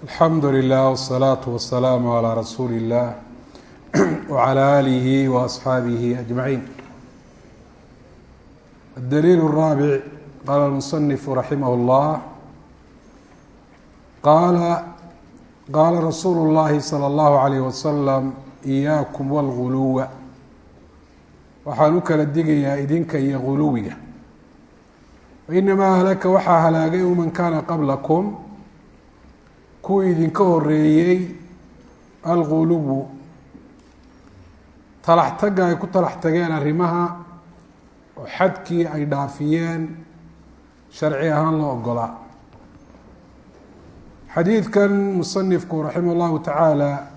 alxamdu lilah wsalaatu wasalaamu calaa rasuuli illah wacalaa aalihi wa asxaabihi ajmaciin addaliil raabic qaala almusanifu raximah llah qaala qaala rasuulu llahi sala allahu alayh wasalam iyaakum walguluwa waxaan u kala digayaa idinka iyo guluwiga fainamaa ahlaka waxaa halaagay man kaana qablakum kuwii idinka horeeyey alguluwu talax tagga ay ku talax tageen arrimaha oo xadkii ay dhaafiyeen sharci ahaan loo ogolaa xadiidkan musanifku raximah llahu tacaala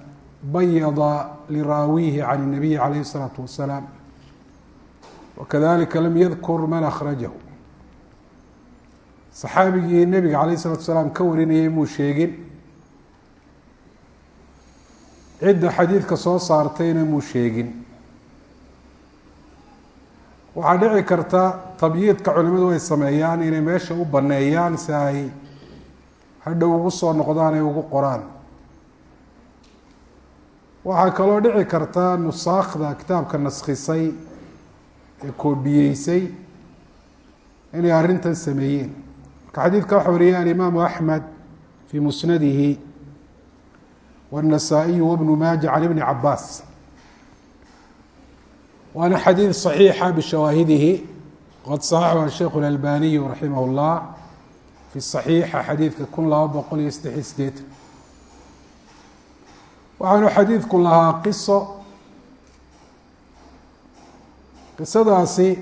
bayada liraawihi can الnabiyi calayh الsalaatu wasalaam wakadalika lam yadkur man akhrajahu saxaabigii nebiga calayh الsalatu salaam ka warinayay muu sheegin cidda xadiidka soo saartayna muu sheegin. Waxaa dhici karta tabyiidka culimadu ay sameeyaan inay meesha u baneeyaan si ay hadhow ugu soo noqdaan ay ugu qoraan. Waxaa kaloo dhici karta nusaakhda kitaabka naskhisay ee koobiyeysay inay arrintan sameeyeen. Marka xadiidka waxa wariyay alimaamu axmed fii musnadihi والنسائي وبن mاجة عن بن عabاس waana xadيiث صحيixa بشhawaahidihi qad صaxaxha الشheikh الألbaniي رaحimه الlah في صaحيixa xadiidka kun laba boqol iyo saddex iyo sideetan waxaanu xadiidku lahaa qiso qisadaasi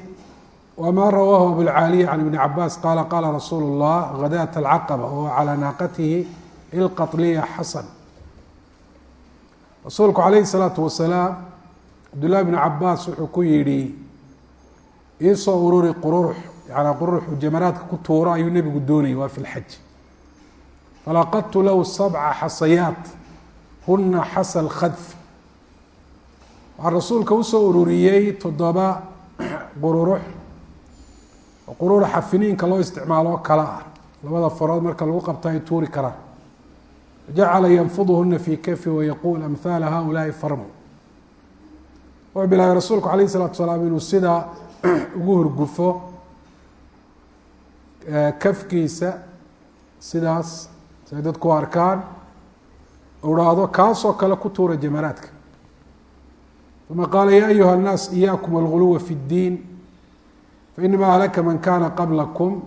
waa ma rawaahu أبوالعاaliية عن بن cabاس qala qala rasuul الlah غadاة الcaqبة وهو عalى naaqatihi ilqطلية xasn rasuulku calayhi salaatu wasalaam cabdullahi bnu cabaas wuxuu ku yidhi iisoo ururi qururux yanaa qururuxu jamaraadka ku tuuro ayuu nebigu doonayay waa fi lxaj falaqadtu lahu sabca xasayaat huna xasa lkhadf waxaa rasuulka u soo ururiyey toddoba qururux oo qururuxa finiinka loo isticmaalo kala ah. Labada farood marka lagu qabto ay tuuri karaan jacala yanfudhuna fi kafi wayaquul amhaala haulaai farmu wuxuu bilaabay rasuulku calayh isalatu salaam inuu sidaa ugu horgufo kafkiisa sidaas siay dadku arkaan u haahdo kaasoo kale ku tuura jamaraadka uma qaala ya ayuha الnaas iyaakum alguluwa fi اddiin fainama halaka man kana qablakum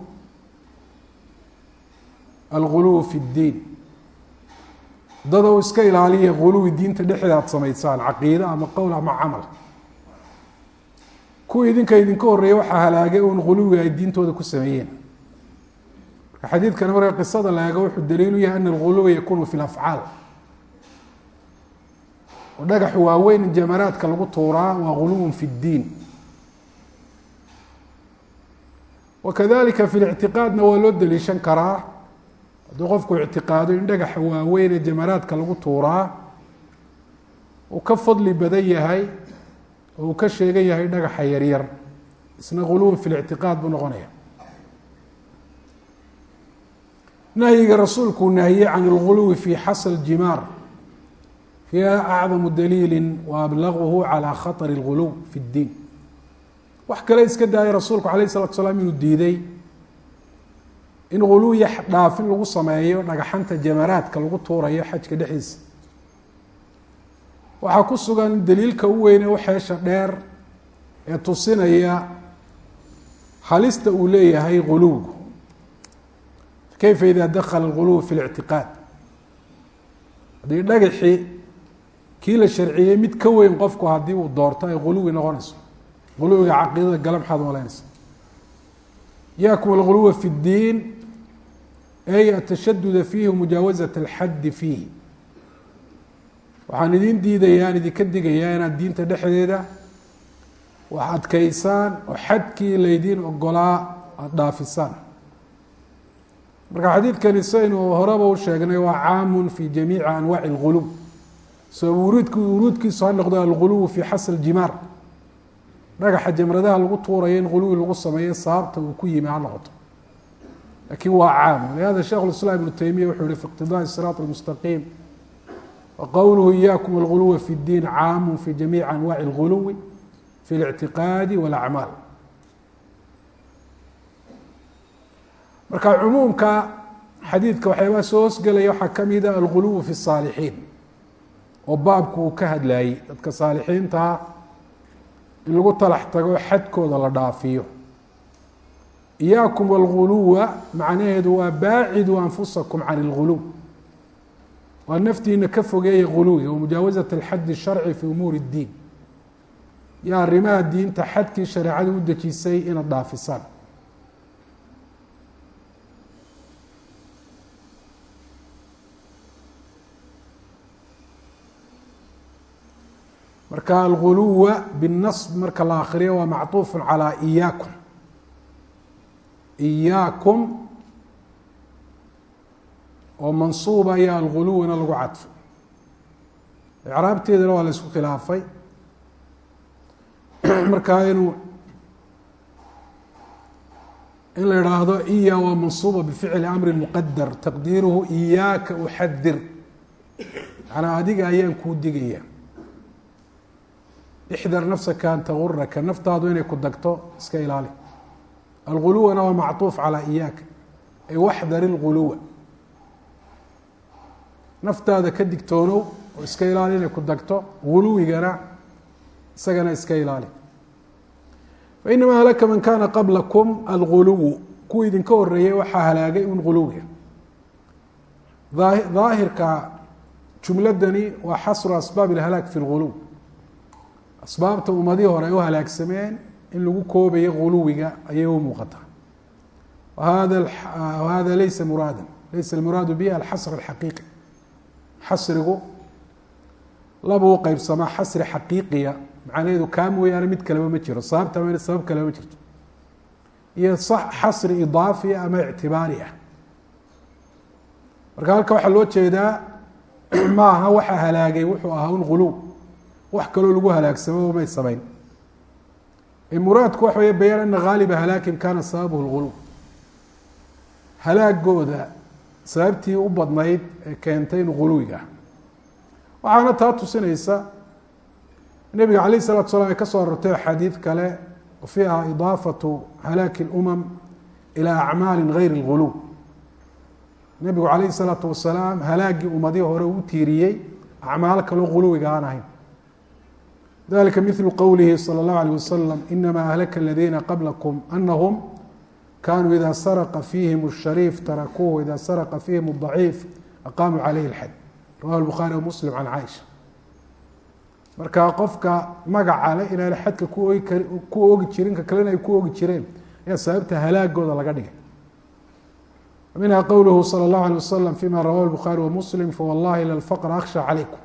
alguluw fi اddiin dadow iska ilaaliya guluwi diinta dhexdeeda aad samaysaan caqiide ama qowl ama camal. Kuwii idinka idinka horreeya waxaa halaagay uun guluwiga ay diintooda ku sameeyeen. Marka xadiidkani marka qisada la eego wuxuu daliilu yahay ana alguluwa yakunu fi lafcaal oo dhagax waaweyn jamaraadka lagu tuuraa waa guluwun fi ddiin wakadalika fi lictiqaadna waa loo daliishan karaa hadduu qofku ictiqaado in dhagaxa waaweyne jamaraadka lagu tuuraa uu ka fadli badan yahay oo uu ka sheegan yahay dhagaxa yaryar isna guluwun fi lictiqaad buu noqonaya nahyiga rasuulku uu nahiyey can اlguluwi fi xasl jimaar fiiha acdamu daliili wa ablaguhu calى khaطr اlguluw fi اddiin wax kale iska daayay rasuulku alayh الsalatu salaam inuu diiday in guluwiya dhaafin lagu sameeyo dhagaxanta jamaraadka lagu tuurayo xajka dhexdiisa. Waxaa ku sugan daliilka u weyne uxeesha dheer ee tusinaya halista uu leeyahay guluwgu kayfa ida dakala alguluw fi اlictiqaad haddii dhagaxii kii la sharciyey mid ka weyn qofku haddii uu doorto ay guluwi noqonayso. Guluwiga caqiidada gala maxaad malaynaysa yakum alguluwa fi اddiin ay atashaduda fiihi mujaawazaة اlxaddi fiihi waxaan idin diidayaa aan idinka digayaa inaad diinta dhexdeeda wax adkaysaan oo xadkii laydin ogolaa aada dhaafisaan marka xadiidkani saynu horeba u sheegnay waa caamun fi jamiici anwaaci اlguluw so wuruudk wuruudkiisu ha noqdo alguluw fi xasl jimaar dhagaxa jamradaha lagu tuurayo in guluwi lagu sameeyo sababta uu ku yimi ha noqoto lakin waa caam lihada sheikh اiسlاm iبnu taymiya wuxuu yihi fi اqtidاء الصراط المستaqيم wqowluhu إyakum اlغuluw fi الdiin caam fi jamiiع anwaع الغuluw fi الاctiqاadi واlأcmaal marka cumuumka xadiidka waxyaabaa soo hosgelaya waxaa kamida alguluw fi الصاalixiin oo baabku uu ka hadlayey dadka saalixiintaa in lagu talax tago xadkooda la dhaafiyo iyaakum alguluwa macnaheedu waa baaciduu anfusakum can اlguluw waa naftiina ka fogeeya guluwiga wamujaawazaة اlxad الsharci fi umuuri الdiin iyo arrimaha diinta xadkii shareecadu u dejisay inaad dhaafisaan marka alguluwa binas marka la akhriyo waa macuuf calى iyaakum. Iyaakum oo mansuub ayaa alguluwina lagu cadfay. Icraabteedana waa la isku khilaafay. Markaa inuu in la ihaahdo iya waa mansuuba bificli amri muqadar taqdiiruhu iyaaka uxadir manaa adiga ayaan kuu digaya ixdar nafsaka an taguraka naftaadu inay ku dagto iska ilaali alguluwana waa macطuuf calى iyaaka ay waxdar اlguluwa naftaada ka digtoonow oo iska ilaali inay ku dagto guluwigana isagana iska ilaali fainama halaka man kana qablakum alguluwu kuwa idinka horeeyey waxaa halaagay un guluwiga daahirka jumladani waa xasru asbaab اlhalaag fi اlguluw asbaabta ummadihii hore ay u halaagsameen in lagu koobayo guluwiga ayay u muuqataa hada laysa muraada laysa almuraadu bihi alxasr اxaqiiqi xasrigu laba u qeybsamaa xasri xaqiiqiya. Macnaheedu kaa mooyaane mid kaleba ma jiro. Sababta m sabab kaleba ma jirto. Iyo xasri idaafiya ama ictibaari ah. Marka halka waxaa loo jeedaa ma aha waxa halaagay wuxuu ahaa un guluw wax kaloo lagu halaagsamo may samayn muraadku waxa wey bayaan ana haaliba halaakin kana sababuhu lguluw halaagooda sababtii u badnayd ee keentay in guluwiga waxaana taa tusinaysa nebiga alayh الsalatu salam ay ka soo arortay axaadiid kale wa fiiha idaafatu halaaki اlumam ilى acmaali gayr اlguluw nebigu alayh الsalaatu wasalaam halaagii ummadii hore uu tiiriyey acmaalo kaloo guluwiga aan ahayn dalika mil qowlihi slى الlaه عalيه waslm inama ahlaka اladina qablakum anahum kanuu ida sarqa fiihim الshariif tarakuuhu ida sarqa fiihim الضaciif aqaamuu calayhi اlxad rawah الbukhaari wmuslim can caaisha marka qofka magaca le inaana xadka kuogi kar ku oogi jirin ka kalena ay ku oogi jireen ayaa sababta halaagooda laga dhigay minha qowluhu salى الlahu عalيه waslm fima rawahu الbukhaari wamuslim fawallahi lalfqr akhsha calaykum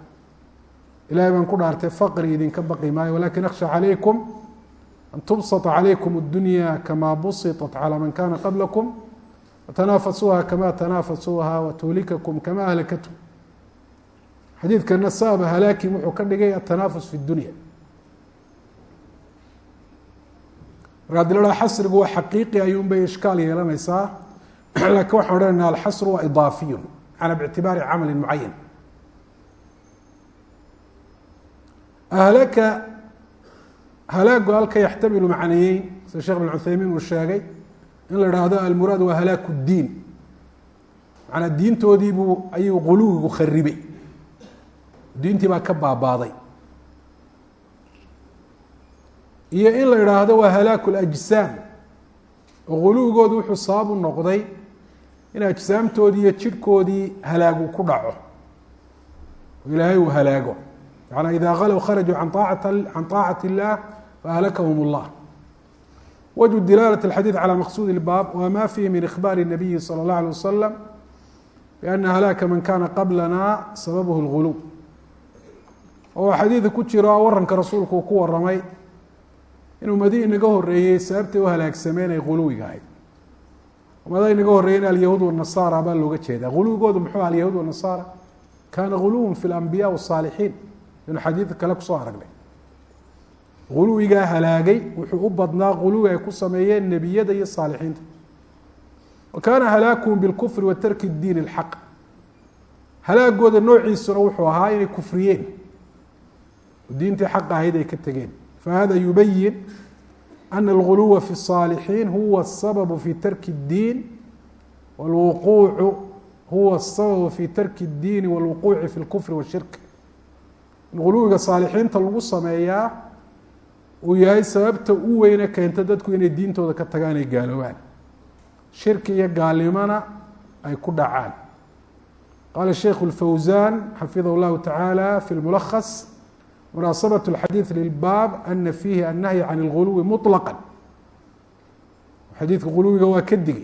ilahay baan ku dhaartay faqri idinka baqi maayo walakin akhsha calaykum an tubsطa calaykum اdunya kama busiطat calى man kana qablakum watanaafasuuha kama tanaafasuuha watuhlikakum kama ahlakathm xadiidkana sababa halaakin wuxuu ka dhigay atanaafus fi اdunya marka adi la xasrigu waa xaqiiqi ayuun bay ishkaal yeelanaysaa lakin waxaan odhanayna alxasru waa idaafiyu cala bictibaari camali mucayan ahlaka halaagu halka yaxtamilu macnayeyn sida sheekh bin cuthaymiin uu sheegay in la idhaahdo almuraad waa halaaku اdiin manaa diintoodiibuu ayuu guluwigu kharibay diintii baa ka baabaaday. Iyo in la idhaahdo waa halaaku اlajsaam oo guluwigoodu wuxuu sabab u noqday in ajsaamtoodii iyo jidhkoodii halaagu ku dhaco. Oo ilaahay uu halaago ida galw kharajuu an can طaacati اllah fahlakhm اllah wجه dilaalة الxadيiث calى maqsud اlbaab wa ma fihi min ikhbaari الnabiyi salى الlaه alيه waslm بأna halaaka man kana qablana sababh اlguluw oo xadiida ku jiro waranka rasuulku uu ku waramay inuu madi inaga horeeyey sababtay u halaagsameen ay guluwiga ahayd umada inaga horeeyen alyahuud والنasara baa looga jeedaa guluwigoodu muxuu alyahuud والنasara kana guluw fi اlanbiya والصاalixiin inu xadiid kale kusoo aragnay guluwigaa halaagay wuxuu u badnaa guluwi ay ku sameeyeen nebiyada iyo saalixiinta wa kaana halaakuhum bilkufri wa tarki diin اlxaq halaagooda noociisuna wuxuu ahaa inay kufriyeen oo diintii xaq ahayd ay ka tegeen fahada yubayin ana alguluwa fi الصaalixiin huwa الsababu fi tarki الdiin wاlwuquucu huwa الsababu fi tarki الdiini wاlwuquuci fi اlkufri wالshirk in guluwiga saalixiinta lagu sameeyaa uu yahay sababta u weyne keenta dadku inay diintooda ka tagaan ay gaaloobaan shirki iyo gaalnimona ay ku dhacaan qaala sheikhu اlfawsan xafidah اllahu taعaalى fi اlmulakhas munaasabaة اlxadiiث lilbaab ana fiihi annahyi can اlguluwi muطlaqا xadiidka guluwiga waa ka digay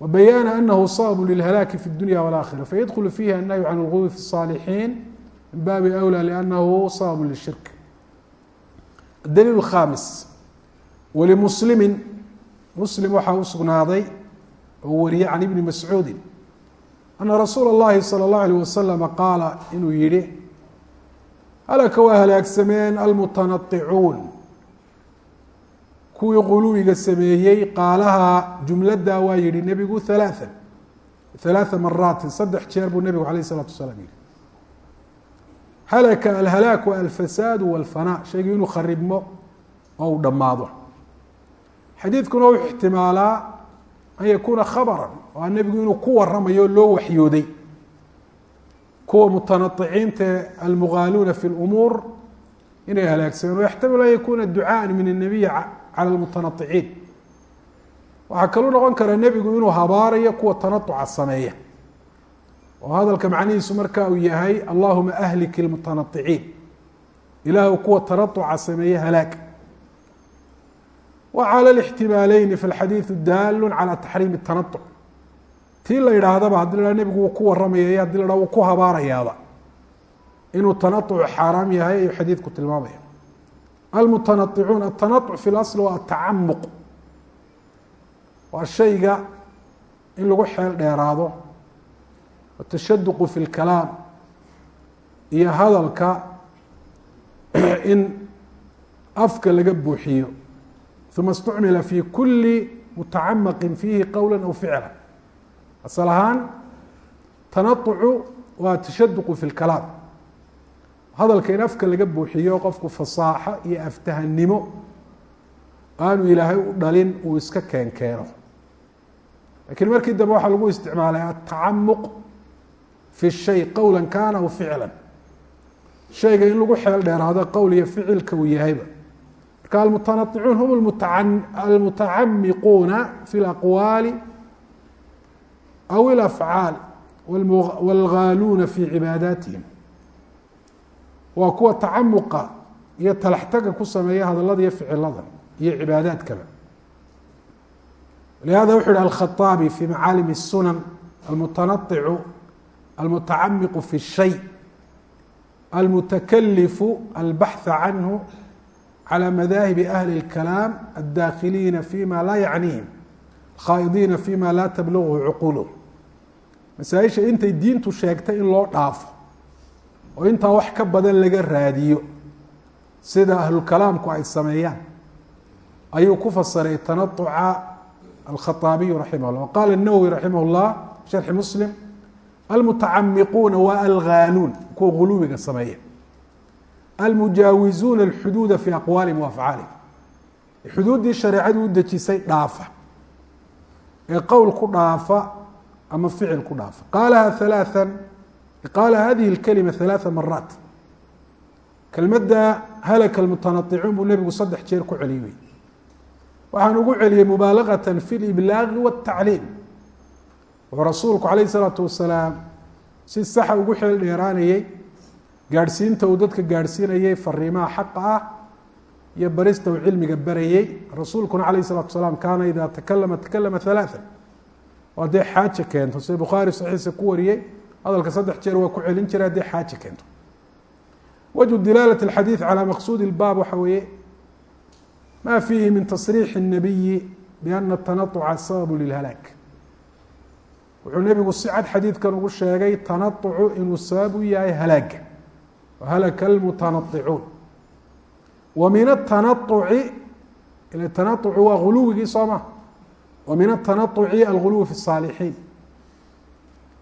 wa bayaana anahu sababu lilhalaaki fi اdunya wاlآkhira fayadkulu fiihi annahyu can اlguluwi fi الصaalixin min baabi أwlى lأnnahu sababu lishirk adaliil الkhaamis walimuslimi muslim waxaa u sugnaaday oo wariyey can ibni mascuudi ana rasuula اllahi salى اllahu alيh waslama qaala inuu yihi halaka waa halaagsameen almutanaicuun kuwii quluwiga sameeyey qaalaha jumladda waa yihi nebigu halaaa halaaa maraatin saddex jeer buu nebigu alayh الsalatu wasalaam yihi halaka alhalaaku alfasaadu walfanaa shaygii inuu kharibmo oo uu dhammaado. Xadiidkuna wuxuu ixtimaalaa an yakuuna khabara oo nebigu inuu ku waramayo loo waxyooday. Kuwa mutanaicinta almugaaluuna fi lumuur inay halaagsameen wayaxtamilu an yakuuna ducaaan min الnabiyi cala lmutanaiiciin waxaa kaluu noqon karaa nebigu inuu habaarayo kuwa tanauca sameeya oo hadalka macnihiisu marka uu yahay allahuma ahlik اlmutanaiiciin ilaahu kuwa tanauca sameeye halaag wa calى اlاxtimaaleyni fi اlxadiiثu daalu calى taxriimi الtanauc tii la yidhaahdaba hadii la ha nebigu wuu ku waramaya hadii la ha wuu ku habaarayaaba inuu tanauc xaaraam yahay ayuu xadiidku tilmaamaya almutanaicuun atanauc fi اlasl waa atacamuq waa shayga in lagu xeel dheeraado watashaduqu fi lkalaam iyo hadalka in afka laga buuxiyo uma اstucmila fi kuli mutacamaqin fiihi qowla aw ficla asal ahaan tanaطucu waa tashaduqu fi lkalaam hadalka in afka laga buuxiyo qofku fasaaxo iyo aftahanimo aanu ilaahay u dhalin uu iska keenkeeno lakiin markii dambe waxaa lagu isticmaalay atacamuq fi shay qowla kana aw ficla shayga in lagu xeel dheeraado qowl iyo ficilka uu yahayba marka almutanaicuun hum almutacamiquuna fi اlaqwaali aw اlafcaal wاlgaaluuna fi cibaadaatihim waa kuwa tacamuqa iyo talaxtaga ku sameeya hadalada iyo ficilada iyo cibaadaadkaba lihada wuxu yihi alkhaaabi fi macaalim الsunan almutanaicu almutacamiqu fi الshay almutakalifu albaxثa canhu calى madaahibi ahli اlkalaam addakhiliina fima laa yacnihim khaa'idiina fima laa tablughu cuquluh masaaisha intay diintu sheegtay in loo dhaafo oo intaa wax ka badan laga raadiyo sida ahlulkalaamku ay sameeyaan ayuu ku fasiray tanauca alkhaaabiyu raximah llah qaala الnawowi raximah اllah sharxi muslim almutacamiquuna waa alghaaluun kuwa guluwiga sameeya almujaawizuuna alxuduuda fi aqwaalihim wa afcaalihim xuduuddii shareecadu u dejisay dhaafa ee qowl ku dhaafa ama ficil ku dhaafa qaalaha halaaa qaala hadihi اlkalima halaaa maraat kelmadda halaka almutanaicuun buu nebigu saddex jeer ku celiyey waxaan ugu celiyey mubaalagata fi liblaaqi wاtacliim wuxuu rasuulku calayh isalaatu wasalaam si saxa ugu xeel dheeraanayey gaadhsiinta uu dadka gaadhsiinayey fariimaha xaqa ah iyo barista uu cilmiga barayey rasuulkuna calayh isalatu wasalaam kaana idaa takalama takalama halaaa oo haddee xaaja keento. Sida bukhaari saxiixa ku wariyey hadalka saddex jeer waa ku celin jiray haddii xaaja keento. Wajhu dilaalat alxadiid calaa maqsuudi ilbaab waxa weeye ma fiihi min tasriixi الnabiyi biana tanauca sababu lilhalaag wuxuu nebigu si cad xadiidkan ugu sheegay tanaucu inuu sabab u yahay halaaga halaka almutanaicuun wa min atanauci ila tanaucu waa ghuluwigii soo ma? Wa min atanauci alguluw fi saalixiin.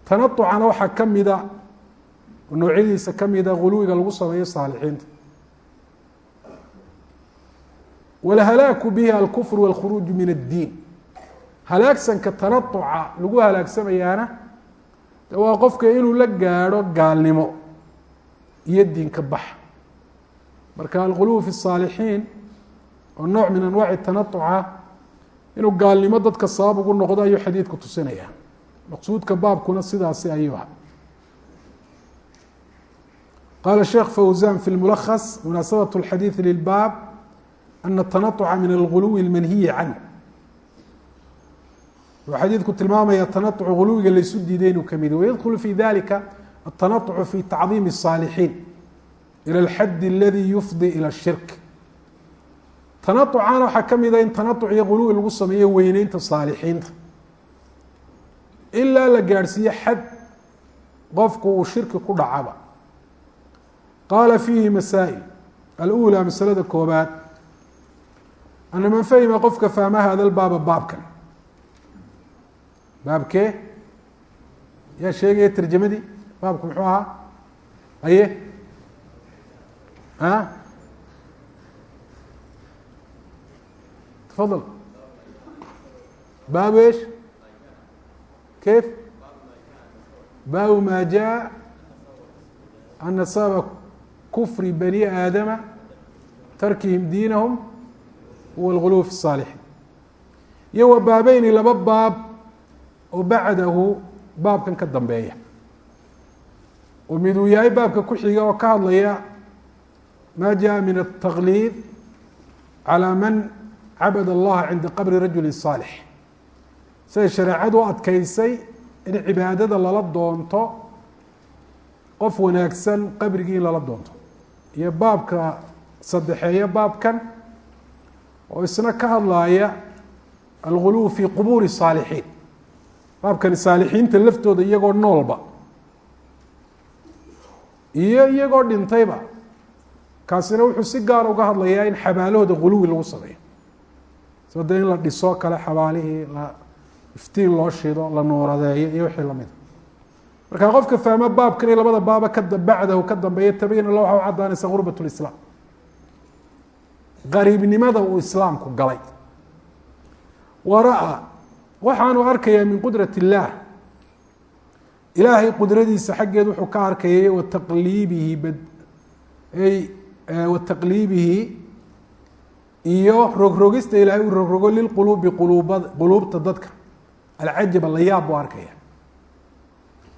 Tanaucana waxaa kamida oo noocyadiisa kamida ghuluwiga lagu sameeyo saalixiinta. Walhalaaku bihi alkufr walkhuruuj min addiin halaagsanka tanaطuca lagu halaagsamayaana waa qofka inuu la gaadho gaalnimo iyo diinka bax marka alguluw fi الsaalixiin oo nooc min anwaaci tanaطuca inuu gaalnimo dadka sabab ugu noqdo ayuu xadiidku tusinaya maqsuudka baabkuna sidaasi ayuu aha qala sheekh fawzan fi اlmulakhas munaasabaة اlxadiiث lilbaab ana الtanaطuca min alguluwi اlmanhiyi canh wuxuu xadiidku tilmaamaya tanaطucu guluwiga laysu diiday inuu kamid wayadkulu fi dalika الtanaطucu fi tacdiim الصaalixiin ilى اlxad اladi yufdi ilى الshirk tanaطucana waxaa kamida in tanaطuc iyo guluwi lagu sameeyo weyneynta saalixiinta ilaa la gaadhsiiye xad qofku uu shirki ku dhacaba qaala fiihi masaa'il alأulى masalada koobaad ana man fahima qofka fahma hada lbaaba baabkan baabkee yaa sheegaya tarjamadii baabku muxuu ahaa aye a tafadal baabu eش kayf baabu ma jaء ana sababa kufri bani aadama tarkihim diinahum huwa اlguluw fi الصاalixiin iyo wa baabeyni laba baab oo bacdahu baabkan ka dambeeya oo mid uu yahay baabka ku xiga oo ka hadlaya ma jaءa min التaqlid calى man cabad allaha cinda qabri rajuli صaalix siday shareecadu u adkeysay in cibaadada lala doonto qof wanaagsan qabrigii in lala doonto iyo baabka saddexeeya baabkan oo isna ka hadlaaya alguluw fi qubuuri الصaalixiin baabkani saalixiinta laftooda iyagoo noolba iyo iyagoo dhintayba kaasina wuxuu si gaar uga hadlayaa in xabaalahooda guluwi lagu sameeyo. Soo dee in la dhiso kale xabaalihii la iftiin loo shido la nuuradeeyo iyo wixii lamida marka qofka fahmo baabkan iyo labada baaba ka bacdahu ka dambeeya tabayana la waxa u caddaanaysa gurbat lislaam qariibnimada uu islaamku galay. Wara-a waxaanu arkayaa min qudrat illaah ilaahay qudradiisa xaggeed wuxuu ka arkayay wa taqliibihi wa taqliibihi iyo rogrogista ilaahay uu rogrogo lilquluubi quluuba quluubta dadka. Alcajaba la yaab buu arkaya.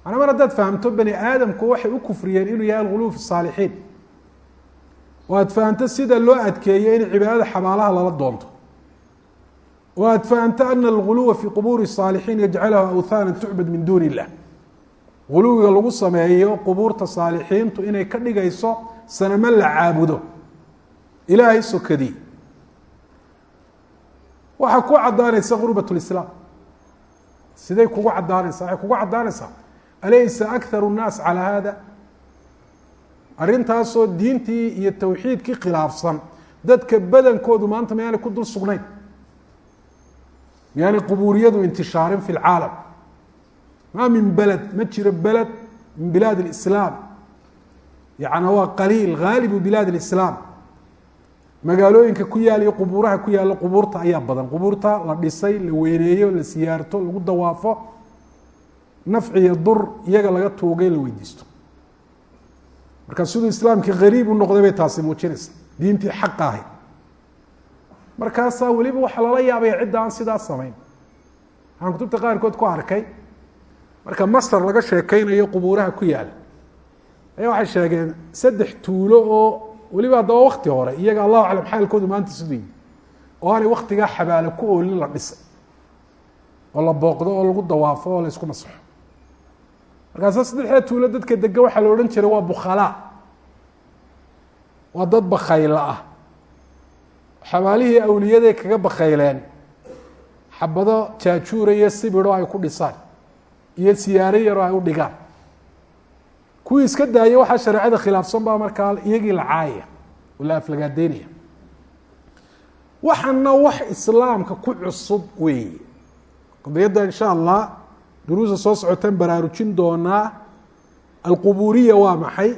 Manaa mar haddaad fahamto bani aadamku waxay u kufriyeen inuu yahay alguluw fi saalixiin. Oo aad fahamto sida loo adkeeyo in cibaadada xabaalaha lala doonto adfaanta ana alguluwa fi qubuuri saalixiin yajcalahu awhaana tucbad min duuni illah guluwiga lagu sameeyo qubuurta saalixiintu inay ka dhigayso sanamo la caabudo ilaahay sokadii waxaa ku cadaanaysa gurbat lislaam siday kugu cadaanaysaa waxay kugu cadaanaysaa alaysa akharu nnaas calaa hada arrintaasoo diintii iyo towxiidkii khilaafsan dadka badankoodu maanta mayaanay ku dul sugnayn miyaanay qubuuriyadu intishaarin fi lcaalam ma min beled ma jiro beled min bilaad اlislaam yana waa qaliil haalibu bilaad اlislaam magaalooyinka ku yaal iyo qubuuraha ku yaalla qubuurta ayaa badan. Qubuurta la dhisay la weyneeyo la siyaarto lagu dawaafo nafci iyo dur iyaga laga tuugay la weydiisto. Marka siduu islaamkii hariib u noqday bay taasi muujinaysa. Diintii xaqa ahayd markaasaa weliba waxaa lala yaabaya cidda aan sidaa samayn. Waxaan kutubta qaarkood ku arkay. Marka masar laga sheekeynayo qubuuraha ku yaal. Ayaa waxay sheegeen saddex tuulo oo weliba haddaba wakti hore iyaga allahu aclam xaalkoodu maanta siduu yihi oo aanay waktigaa xabaalo ku oolin la dhisay. Oo la booqdo oo lagu dawaafo oo la isku masaxo. Markaasa saddexda tuulo dadka dega waxaa la odhan jiray waa bukhalaa. Waa dad bakayla ah xabaalihii awliyaday kaga bakayleen xabado jaajuura iyo sibidoo ay ku dhisaan iyo siyaaro yaroo ay u dhigaan kuwii iska daayay waxaa shareecada khilaafsan baa markaa iyagii la caayaya oo la aflagaadeynaya waxaana wax islaamka ku cusub weeye qadiyadda insha allah duruusa soo socotaan baraarujin doonaa alquburiya waa maxay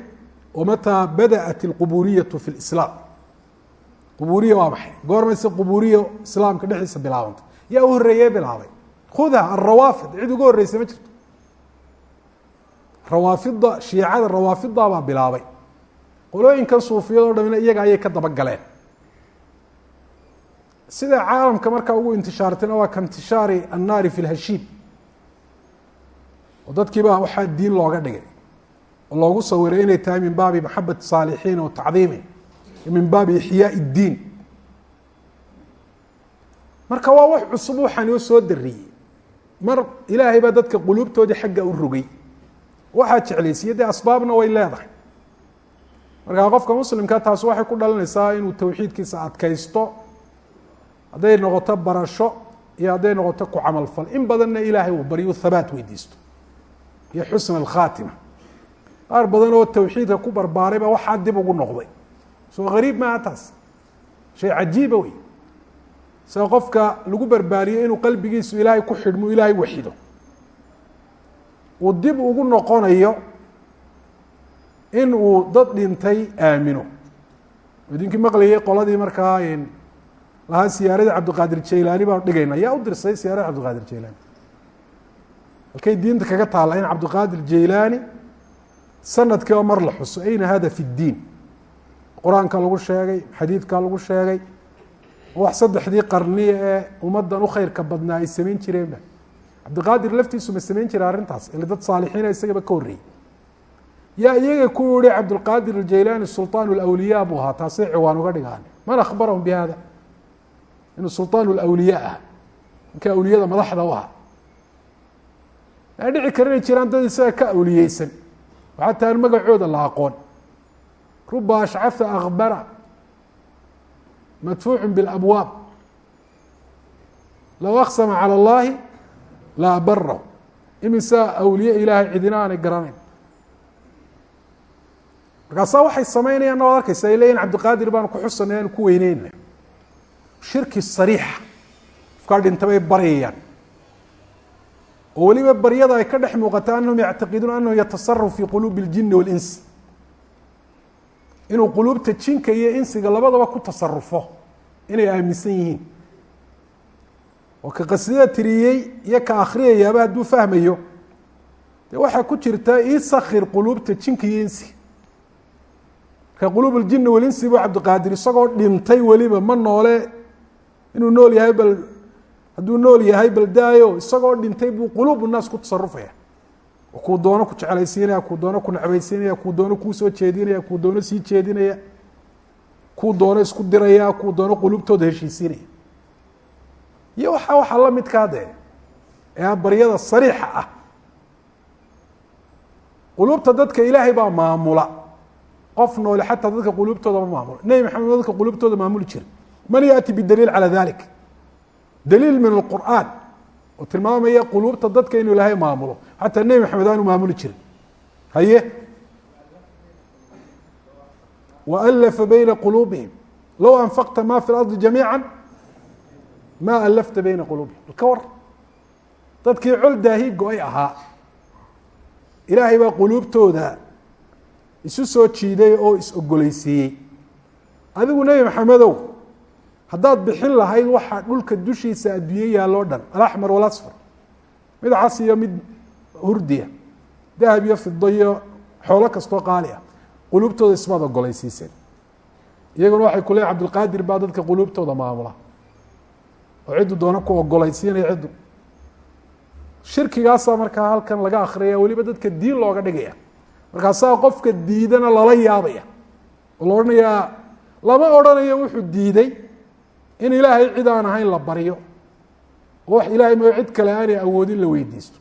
wamataa badaأat اlquburiyatu fi اlislaam quburiya waa maxay? Goormayse quburiya islaamka dhexdiisa bilaabanta yaa u horeeye bilaabay. Khudha alrawaafid cid uga horeysa ma jirto. Rawaafida shiicada rawaafida baa bilaabay. Qolooyinkan suufiyado dhamina iyaga ayay ka daba galeen. Sida caalamka markaa ugu intishaartayna waa kaintishaari annaari fi lhashiib oo dadkiiba waxaa diin looga dhigay. Oo loogu sawiray inay tahay min baabi maxabati saalixiin wa tacdiimi min baabi ixyaai اddiin marka waa wax cusub waxaan oo soo dariyey mar ilaahay baa dadka quluubtoodii xagga u rogay. Waxaa jeclaysiiya dee asbaabna way leedahay. Markaa qofka muslimka taas waxay ku dhalinaysaa inuu towxiidkiisa adkaysto hadday noqoto barasho iyo hadday noqoto ku camalfal in badanna ilaahay uu baryo habaat weydiisto. Iyo xusna alkhaatima qaar badan oo towxiidka ku barbaaray baa waxaa dib ugu noqday soo gariib maaha taas shay cajiiba wey sida qofka lagu barbaariyo inuu qalbigiisu ilaahay ku xidhmo ilaahay waxido. Uu dib ugu noqonayo in uu dad dhintay aamino. Idinkii maqlayay qoladii markaa lahaa siyaaradii cabdiqaadir jaylaani baan dhigayna yaa u dirsay siyaaradda cabdiqaadir jaylaani halkay diinta kaga taalla in cabdiqaadir jaylaani sannadkii oo mar la xuso ayna hada fi اddiin qur-aanka lagu sheegay xadiidka lagu sheegay wax saddexdii qarni ee ummaddan u khayrka badnaa ay samayn jireenba cabdiqaadir laftiisu ma samayn jira arrintaas ile dad saalixiina isagaba ka horreeyey yaa iyaga ku yihi cabdilqaadir aljaylaani sulطaan اlawliyaa buu ahaa taasay ciwaan uga dhigaan man akhbarahum bi hada inuu sulطaan اlawliyaa ah ninka awliyada madaxda u ahaa maa dhici kara inay jiraan dad isaga ka awliyeysan oo xataa aan magacooda la aqoon ruba ashcafa akbara madfuucu biاlabwaab low aqsama calى اllahi la abarahu imisa awliye ilaahay cidina aanay garanayn markaasaa waxay samaynayaan waad arkaysa ay leyihin cabdiqaadir baanu ku xusanay aanu ku weyneyna shirki sariixa qofkaa dhinta bay baryayaan oo weliba baryada ay ka dhex muuqata anahum yactaqiduuna anahu yatasarafu fi quluubi اljini waاlins inuu quluubta jinka iyo insiga labadaba ku tasarufo inay aaminsan yihiin. Oo ka qasidada tiriyey iyo ka akhriyayaaba hadduu fahmayo. Dee waxaa ku jirta isakir quluubta jinka iyo insiga marka quluub اljini walinsi buu cabdiqaadir isagoo dhintay weliba ma noole inuu nool yahay bal hadduu nool yahay bal daayo isagoo dhintay buu quluub naas ku tasarufaya kuu doono ku jeclaysiinaya kuu doono ku necbaysiinaya kuu doono kuu soo jeedinaya kuu doono sii jeedinaya kuu doono isku diraya kuu doono quluubtooda heshiisiinaya iyo waxa waxaa la midkaa dee ee baryada sariixa ah quluubta dadka ilaahay baa maamula qof noole xataa dadka quluubtooda ma maamulo nebi maxamed dadka quluubtooda maamuli jira man yaأti bidaliil calى dalik daliil min اlqur'aan oo tilmaamaya quluubta dadka inuu ilaahay maamulo. Xataa nebi maxamed aanu maamuli jirin. Haye? Waalafa bayna quluubihim. Low anfaqta ma fi اlardi jamiica ma alafta bayna quluubihim. Ka war. Dadkii col daahi go'ay ahaa. Ilaahay baa quluubtooda isu soo jiiday oo is-ogoleysiiyey adigu nebi maxamedow haddaad bixin lahayd waxaa dhulka dushiisa adduunye yaaloo dhan. Alaxmar walasfar mid cas iyo mid hurdiya. Dahab iyo fido iyo xoolo kastoo qaali ah. Quluubtooda ismaad ogoleysiiseen iyaguna waxay ku cabdilqaadir baa dadka quluubtooda maamula. Oo ciddu doona ku ogoleysiinaya ciddu. Shirkigaasaa markaa halkan laga akriyaya weliba dadka diin looga dhigaya. Markaasaa qofka diidana lala yaabaya. Oo la odhanayaa lama odhanayo wuxuu diiday in ilaahay cid aan ahayn la baryo oo wax ilaahay moo cid kale aanay awoodin la weydiisto.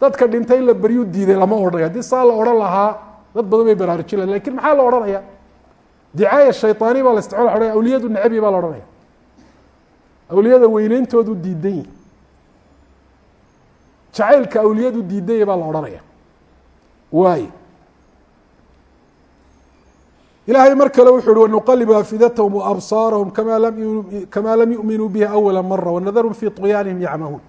Dadka dhintay in la baryuu diiday lama odhanayo haddii saa la odhan lahaa dad badan bay baraarujin laha laakiin maxaa la odhanaya? Dicaaya shayطaani baa la isticmaal ohanaya awliyadu necbi baa la odhanaya. Awliyada weyneyntoodu diidan yihi jacaylka awliyadu diidanya baa la odhanaya. Waayo ilaahay mar kale wuxu uhi wanuqalibu afidatahum waabsaarahum kamaa lam yu'minuu bihi awala mara wanadarhum fii طugyaanihim yacmahuun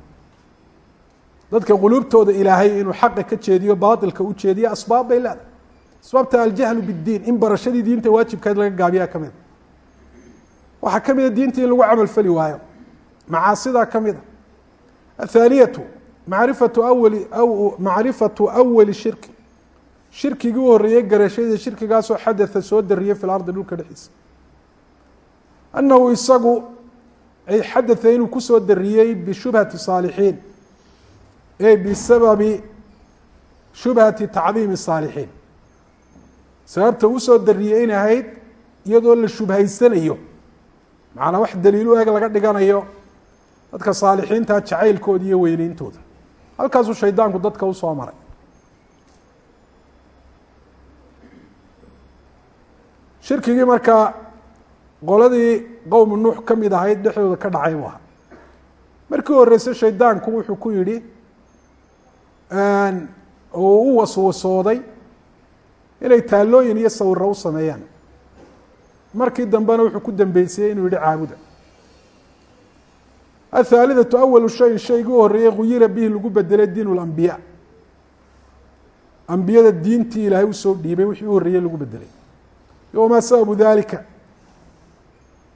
dadka quluubtooda ilaahay inuu xaqa ka jeediyo baailka u jeediyo asbaab bay leedahay. Asbaabta aljahlu biddiin in barashadii diinta waajibkeed laga gaabiyaa ka mida waxaa ka mida diinta in lagu camal fali waayo. Macaasidaa ka mida athaaniyatu macrifatu awali macrifatu awali shirki shirkigii u horreeyey garashadii shirkigaasoo xadatha soo dariyey fi lardi dhulka dhexdiisa. Annahu isagu ay xadatha inuu ku soo dariyey bishubhati saalixiin e bisababi shubhati tacdiimi saalixiin. Sababta u soo dariyey in ahayd iyadoo la shubhaysanayo macnaa wax daliil u eg laga dhiganayo dadka saalixiinta jacaylkooda iyo weyneyntooda halkaasuu shaydaanku dadka u soo maray shirkigii markaa qoladii qowmu nuux ka mid ahayd dhexdooda ka dhacay buu ahaa. Markii horeyse shaydaanku wuxuu ku yidhi oo u waswasooday inay taallooyin iyo sawiro u sameeyaan. Markii dambena wuxuu ku dambeysayey inuu yihi caabuda. Athaalidatu awalu shayin shaygii u horreeyey guyira bihi lagu bedelay diin lambiya ambiyada diintii ilaahay u soo dhiibay wixii u horreeyey lagu bedelay wamaa sababu dalika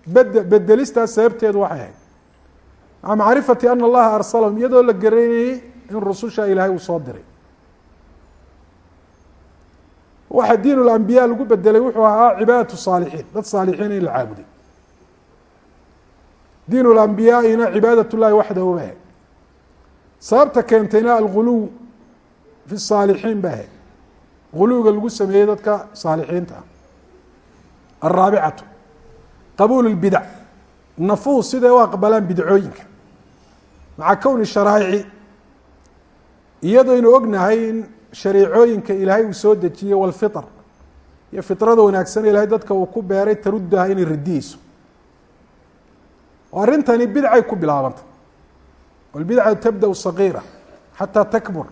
bed bedelistaas sababteedu waxay ahayd maca macrifati ana allaha arsalahum iyadoo la garanayey in rususha ilaahay uu soo diray waxa diin lambiya lagu bedelay wuxuu ahaa cibaadatu saalixiin dad saalixiin in la caabuday diin lambiyaa'ina cibaadat llahi waxdahu ba ahayd sababta keentayna alguluw fi saalixiin ba ahayd guluwga lagu sameeyey dadka saalixiinta ah alraabicatu qabuul اlbidac nafuhu siday u aqbalaan bidcooyinka maca kowni sharaa'ici iyadaynu ognahay in shareecooyinka ilaahay uu soo dejiyey walfitr iyo fitrada wanaagsan ilahay dadka uu ku beeray tarudaha inay radiyeyso oo arrintani bidcay ku bilaabantay walbidcatu tabda sagiira xataa takbur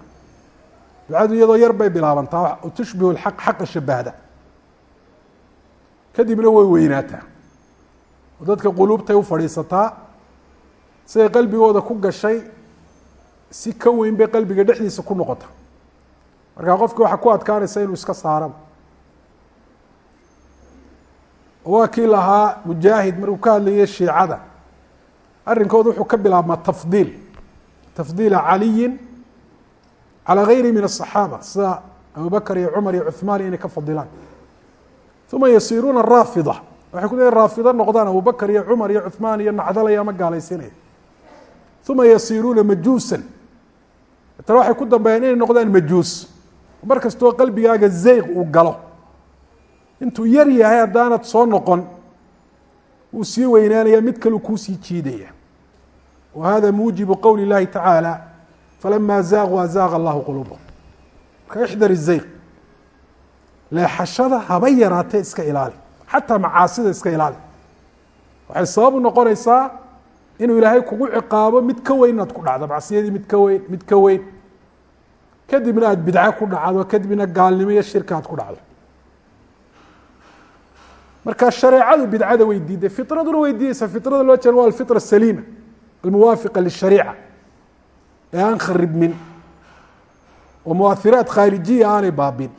bidcadu iyadoo yar bay bilaabantaa oo tushbihu lxaq xaqa shabahda kadibna way weynaataa oo dadka quluubtay u fadhiisataa siday qalbigooda ku gashay si ka weyn bay qalbiga dhexdiisa ku noqota markaa qofki waxaa ku adkaanaysa inuu iska saaraba waa kii lahaa mujaahid markuu ka hadlayay shiicada arrinkooda wuxuu ka bilaabmaa tafdiil tafdiila caliyin calى gayri min الصaxaaba sida abubakr iyo cumar iyo cuثmaan inay ka fadilaan uma yasiruuna raafida waxay ku leeyiin raafida noqdaan abubakr iyo cumar iyo cuثmaan iyo nacdalaya ama gaalaysinaya uma yasiruuna majuusan tana waxay ku dambeeyaan inay noqdaan majuus mar kastoo qalbigaaga zeyq uu galo intuu yar yahay haddaanad soo noqon wuu sii weynaanaya mid kalu kuusii jiidaya wa hada muujibu qowli اllahi tacaalى falama zaaquu azaaqa allahu quluubahum marka ixdar izeyq leexashada haba yaraatee iska ilaali xataa macaasida iska ilaali. Waxay sabab u noqonaysaa inuu ilaahay kugu ciqaabo mid ka weyn inaad ku dhacdo macsiyadii mid ka weyn mid ka weyn. Kadibna aad bidco ku dhacdo kadibna gaalnimo iyo shirka aad ku dhacdo. Marka shareecadu bidcada way diiday firaduna way diideysa firada loo jeeda waa alfitra asaliima almuwaafiqa lishariica. Ee aan kharibmin oo muathiraat khaarijiya aanay baabin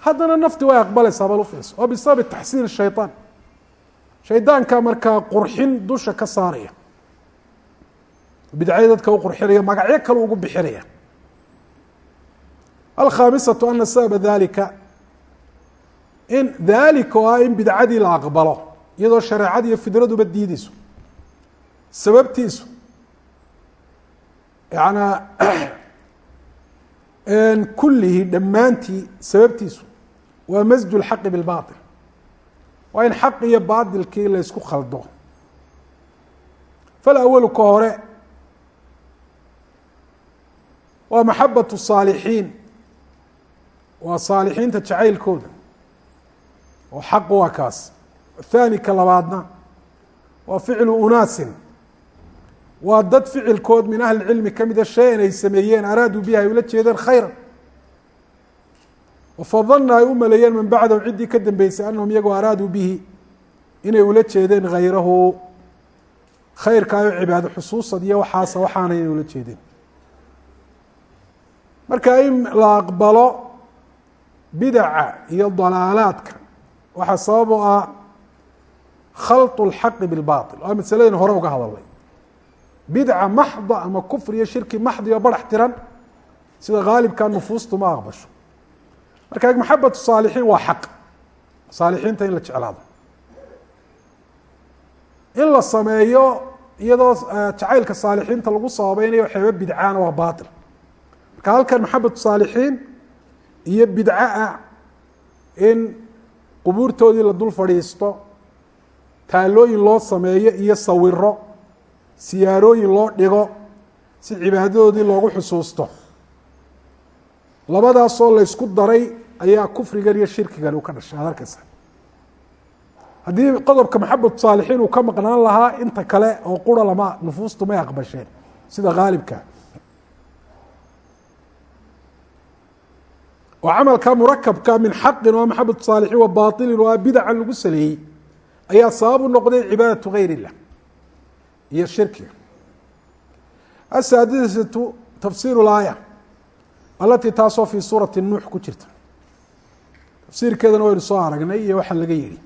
haddana nafti way aqbalaysaa bal ufiirso oo bisababi taxsiin shayطaan shaydaanka markaa qurxin dusha ka saaraya. Bidcaya dadka u qurxinaya magacyo kale ugu bixinaya. Alkhaamisatu ana sababa dalika in dalika oo ah in bidcadii la aqbalo iyadoo shareecada iyo fidraduba diideyso sababtiisu yanaa kullihi dhammaantii sababtiisu waa masju lxaqi bilbaطil waa in xaq iyo baatilkii la ysku khaldo falawalu ka hore waa maxabat الصaalixiin waa saalixiinta jacaylkooda oo xaq waa kaas athani ka labaadna waa ficlu unaasin waa dad ficilkood min ahli cilmi ka mida shay-an ay sameeyeen araaduu bihi ay ula jeedeen khayra fadana ay u maleeyeen man bacdahum ciddii ka dambeysay anahum iyagoo araaduu bihi inay ula jeedeen hayrahu khayrkaayo cibaado xusuusad iyo waxaasa waxaana inay ula jeedeen marka in la aqbalo bidaca iyo dalaalaadka waxaa sabab u ah khalطu اlxaqi biاlbaطil waa masaladaynu hore uga hadalnay bidca maxda ama kufr iyo shirki maxdi oo barax tiran sida haalibkaa nufuustu ma aqbasho marka maxabatu saalixiin waa xaq. Saalixiinta in la jeclaado. In la sameeyo iyadoo jacaylka saalixiinta lagu sababeynayo waxyaaba bidcaana waa bail marka halkan maxabatu saalixiin iyo bidco ah in qubuurtoodii la dul fadhiisto taalooyin loo sameeyo iyo sawiro siyaarooyin loo dhigo si cibaadadoodii loogu xusuusto labadaasoo la ysku daray ayaa kufrigan iyo shirkigan uu ka dhashay. Ad arkaysa haddii qodobka maxabatu saalixiin uu ka maqnaan lahaa inta kale oo qura lama nufuustu may aqbasheen sida haalibka oo camalka murakabka min xaqin oo maxabatu saalixiin wa bailin oo a bidacan lagu saleeyey ayaa sabab u noqday cibaadatu gayr illah iyo shirkiga. Asaadisatu tafsiir laaya alatii taasoo fii suurati nuux ku jirta tafsiirkeedana waynu soo aragnay iyo waxaa laga yihi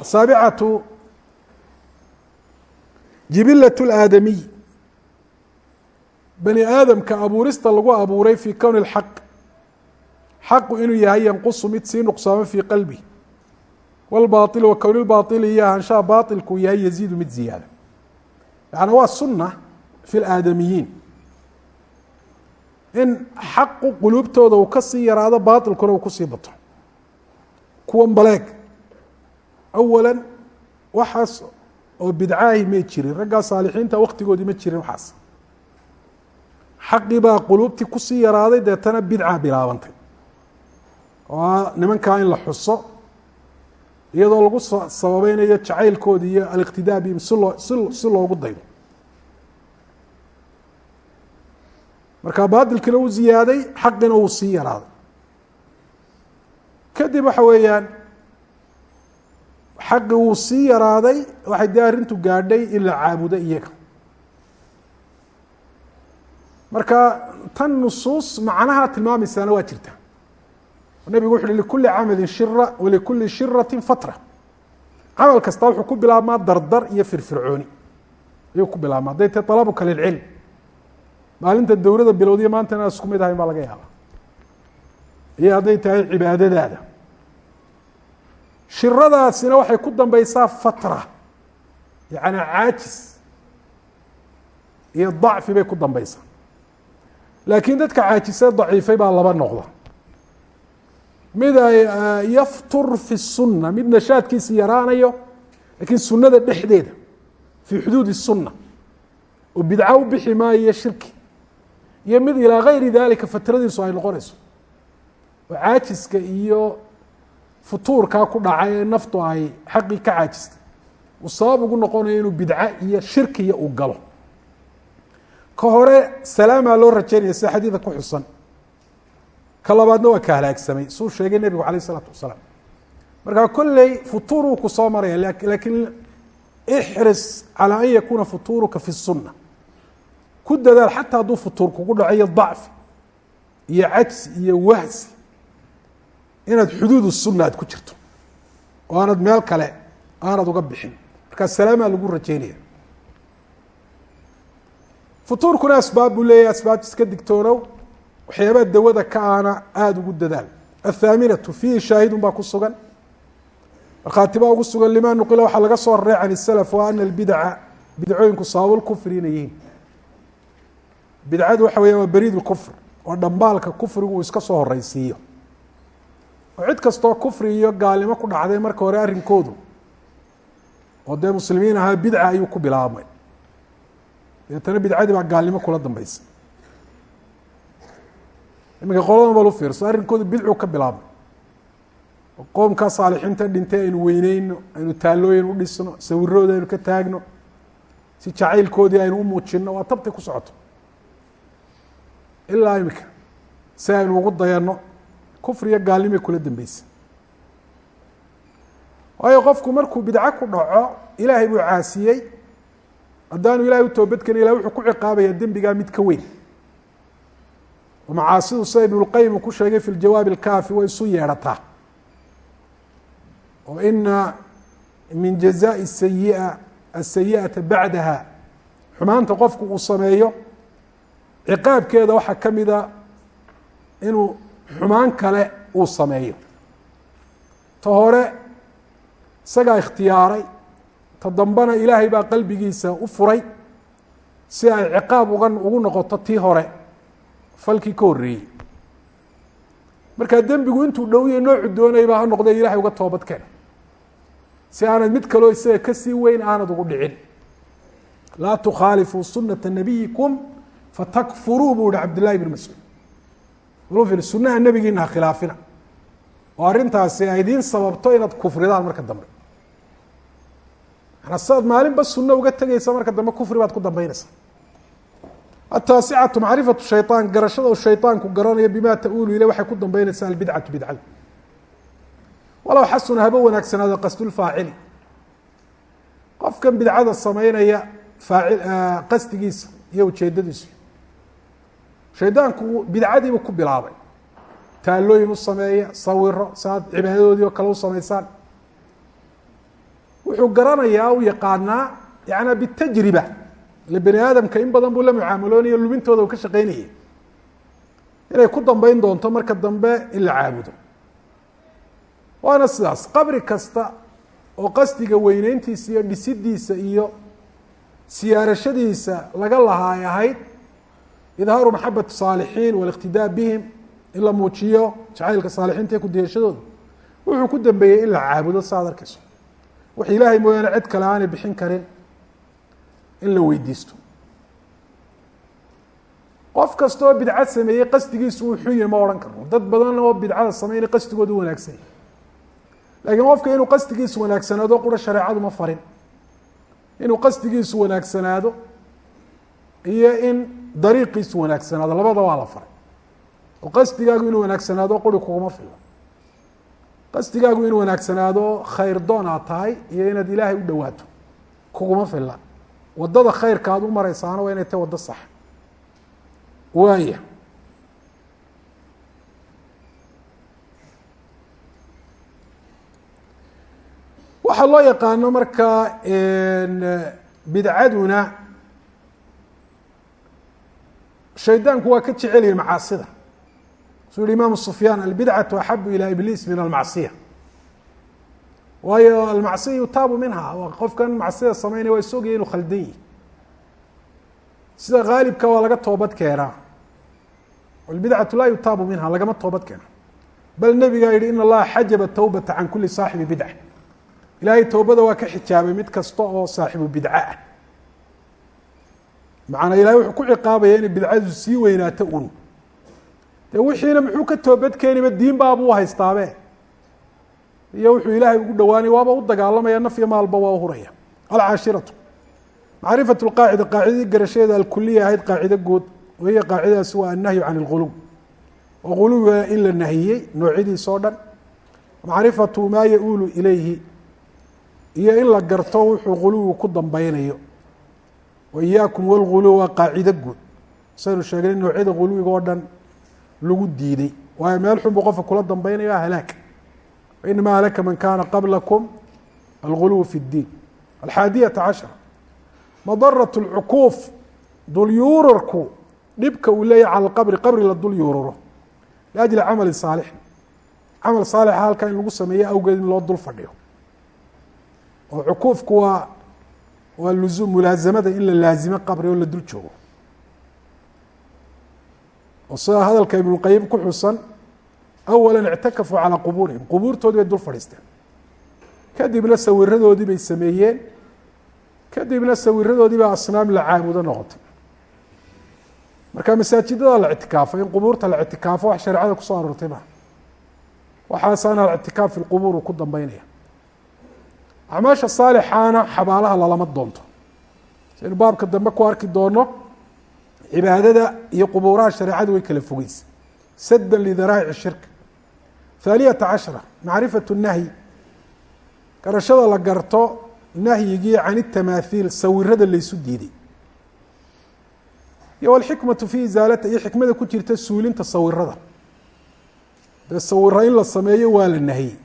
asaabicatu jibilat اlaadamiy bani aadamka abuurista lagu abuuray fii kowni اlxaq xaqu inuu yahay yanqusu mid sii nuqsaamo fii qalbi wاlbail wa kowni lbaili iyo ahaanshaha bailku yahay yaziidu mid ziyaada yaعni waa suna fi اlaadamiyiin in xaqu quluubtooda uu ka sii yaraado baailkuna uu ku sii bato. Kuwan baleeg awala waxaas oo bidcaahi may jirin. Raggaa saalixiinta waktigoodii ma jirin waxaas. Xaqii baa quluubtii ku sii yaraaday deetana bidca bilaabantay. Oo nimankaa in la xuso iyadoo lagu sababeynayo jacaylkoodi iyo aliqtidaa bihim si loo si loogu daydo marka baatilkiina uu ziyaaday xaqina uu sii yaraaday. Kadib waxa weeyaan xaqi wuu sii yaraaday waxay dee arrintu gaadhay in la caabudo iyaga. Marka tan nusuus macnaha tilmaamaysaana waa jirta. Nebigu wuxu uhi likuli camalin shira walikuli shirati fatra. Camal kasta wuxuu ku bilaabmaa dardar iyo firfircooni. Ayuu ku bilaabmaa. Hadday tahay alabuka lilcilm maalinta dowlada bilowdiya maanta inaan isku mid ahayn baa laga yaaba iyo hadday tahay cibaadadaada shiradaasina waxay ku dambeysaa fatra yacni caajis iyo dacfi bay ku dambeysaa laakiin dadka caajisee daciifay baa laba noqda mid ay yaftur fi الsuna mid nashaadkiisi yaraanayo lakiin sunada dhexdeeda fii xuduud الsuna oo bidco u bixi maayo shirki iyo mid ilaa gayri dalika fatradiisu ay noqonayso oo caajiska iyo futuurkaa ku dhacay ee naftu ay xaqii ka caajistay uu sabab ugu noqonayo inuu bidco iyo shirkiya uu galo ka hore salaamaa loo rajaynaya sida xadiida ku xusan ka labaadna waa ka halaagsamay suu sheegay nebigu alayh isalaatu wasalaam markaa kolley futuuruu ku soo maraya lakin ixris calى an yakuuna futuuruka fi الsuna ku dadaal xataa hadduu futuur kugu dhaco iyo dacfi iyo cajsi iyo wahsi inaad xuduud aad ku jirto oo aanad meel kale aanad uga bixin. Markaa salaamaa lagu rajeynaya futuurkuna asbaab buu leeyahy asbaabta iska digtoonow waxyaabaa dawada ka aana aada ugu dadaal. Athaaminatu fiihi shaahidun baa ku sugan. Markhaati baa ugu sugan lima nuqila waxaa laga soo raray can isalaf wa ana albidaca bidcooyinku sababulkufri inay yihiin bidcadu waxa weya waa beriid lkufr oo dhambaalka kufrigu uu iska soo horeysiiyo oo cid kastoo kufri iyo gaalnimo ku dhacday marka hore arrinkoodu oo dee muslimiin ahaa bidca ayuu ku bilaabmay. Deetana bidcadii baa gaalnimo kula dambeysay iminka qoladan bal u fiirso arrinkoodu bidcuu ka bilaabmay. Qoomkaa saalixiinta dhintay aynu weyneyno aynu taalooyin u dhisno sawirooda aynu ka taagno si jacaylkoodii aynu u muujino waa tabtay ku socoto ilaa imika si aynu ugu dayanno kufriyo gaalnimay kula dambeysa waayo qofku markuu bidco ku dhaco ilaahay buu caasiyey. Haddaanu ilahay u toobadkeni ilah wuxuu ku ciqaabaya dembigaa mid ka weyn. Oo macaasidu sida ibnulqayim uu ku sheegay fi ljawaabi alkaafi way isu yeedhataa. Oo ina min jazaai sayia asayi'ata bacdaha xumaanta qofku uu sameeyo ciqaabkeeda waxaa ka mida inuu xumaan kale uu sameeyo. Ta hore isagaa ikhtiyaaray ta dambena ilaahay baa qalbigiisa u furay si ay ciqaab uga ugu noqoto tii hore falkii ka horreeyey. Markaa dembigu intuu dhowya noocu doonayba ha noqday ilahay uga toobad keena si aanad mid kaloo isaga ka sii weyn aanad ugu dhicin. Laa tukhaalifuu sunata nabiyikum fatakfuruu buu yihi cabdillahi bn mascuud. Sunaha nebigiina ha khilaafina. Oo arrintaasi ay idiin sababto inaad kufridaan marka dambe. Manaa sidaad maalinba sunno uga tegeysa marka dambe kufri baad ku dambeynaysa ataasicatu macrifatu shayطaan garashada u shayطaanku garanayo bima ta-uulu waxay ku dambeynaysaa albidcatu bidcada walow xasuna haba wanaagsanaado qasdulfaacili qofkan bidcada sameynaya faacil qasdigiisa iyo ujeedadiisu shaydaanku bidcadiibu ku bilaabay. Taalooyin u sameeya sawiro saaad cibaadadoodii oo kale u samaysaan. Wuxuu garanayaa u yaqaanaa yanaa bitajriba. Ile bani aadamka in badan buu la mucaamaloonaya lumintooda uu ka shaqeynayay inay ku dambeyn doonto marka dambe in la caabudo. Waana sidaas qabri kasta oo qasdiga weyneyntiisa iyo dhisidiisa iyo siyaarashadiisa laga lahaa ay ahayd idhaaru maxabati saalixiin waliqtidaa bihim in la muujiyo jacaylka saalixiinta iyo kudiyashadooda wuxuu ku dambeeyey in la caabudo saaad arkeyso wax ilaahay mooyaane cid kale aanay bixin karin in la weydiisto. Qof kasta oo bidcad sameeyey qasdigiisu uu xun yahy ma odhan karno. Dad badan oo bidcada sameynay qasdigoodu wanaagsan yahy laakiin qofka inuu qasdigiisu wanaagsanaado qura shareecadu ma farin. Inuu qasdigiisu wanaagsanaado iyo in dariiqiisu wanaagsanaado labada waa la faray. Oo qasdigaagu inuu wanaagsanaado quri kuguma filo. Qasdigaagu inuu wanaagsanaado khayr doon aad tahay iyo inaad ilaahay u dhowaato kuguma filla. Wadada khayrka aad u mareysaana waa inay tahay waddo sax. Waaya waxaa loo yaqaano markaa bidcaduna shaydaanku waa ka jecel yihi macaasida. Suu yihi imaamu sufyaan albidcatu axabu ilaa ibliis min almacsiya. Waayo almacsiya yutaabu minha. Qofkan macsida sameynaya waa isogaya inuu khaldan yihi sida haalibka waa laga toobad keenaa albidcatu laa yutaabu minha lagama toobad keeno. Bal nebigaa yihi in allaha xajaba tawbata can kuli saaxibi bidca ilaahay towbada waa ka xijaabay mid kasta oo saaxibu bidco ah macanaa ilahay wuxuu ku ciqaabaya inay bidcadu sii weynaato un dee wixiina muxuu ka toobad keeniba diin baabuu haystaabe. Iyo wuxuu ilaahay ugu dhawaanaya waaba u dagaalamaya nafya maalba waa uhuraya alcaashiratu. Macrifat lqaacida qaacidadii garashadeeda alkuliya ahayd qaacido guud wahiya qaacidadaasi waa annahyu can اlguluw oo guluwiga in la nahiyey noocyadiis oo dhan. Macrifatu maa ya-uulu ilayhi. Iyo in la garto wuxuu guluwigu ku dambeynayo wa iyaakum walguluw waa qaacido guud saynu sheegnay noocyada guluwiga oo dhan lagu diiday waayo meel xun buu qofka kula dambeynayo halaag wainama halaka man kana qablakum alguluw fi اddiin alxaadiyata cashara madaraة اlcukuuf dulyuurarku dhibka uu leeyahy cala qabri qabri la dul yuururo liajli camali saalixin camal saalixa halkaa in lagu sameeyo awgeed in loo dul fadhiyo oo cukuufku waa waa luzu mulaasamada in la laazimo qabri oo la dul joogo. Oo sidaa hadalka ibnuqayim ku xusan awala ictakafuu calaa qubuurihim. Qubuurtoodii bay dul fadhiisteen. Kadibna sawiradoodii bay sameeyeen. Kadibna sawiradoodii baa asnaam la caabudo noqotay. Marka masaajidada la ictikaafo in qubuurta la ictikaafo wax shareecada ku soo aroortay ma waxaasaana alictikaaf fi lqubuur uu ku dambeynaya acmaasha saalixaana xabaalaha lalama doonto. Saynu baabka dambe ku arki doono cibaadada iyo qubuuraha shareecadu way kala fogeysa saddan lidaraa'ici shirka thaaniyata cashra macrifatu nahyi. Garashada la garto nahyigii can itamaahiil sawirada laysu diiday. Iyo walxikmatu fi isaalata iyo xikmada ku jirta suulinta sawirada dee sawiro in la sameeyo waa la nahiyey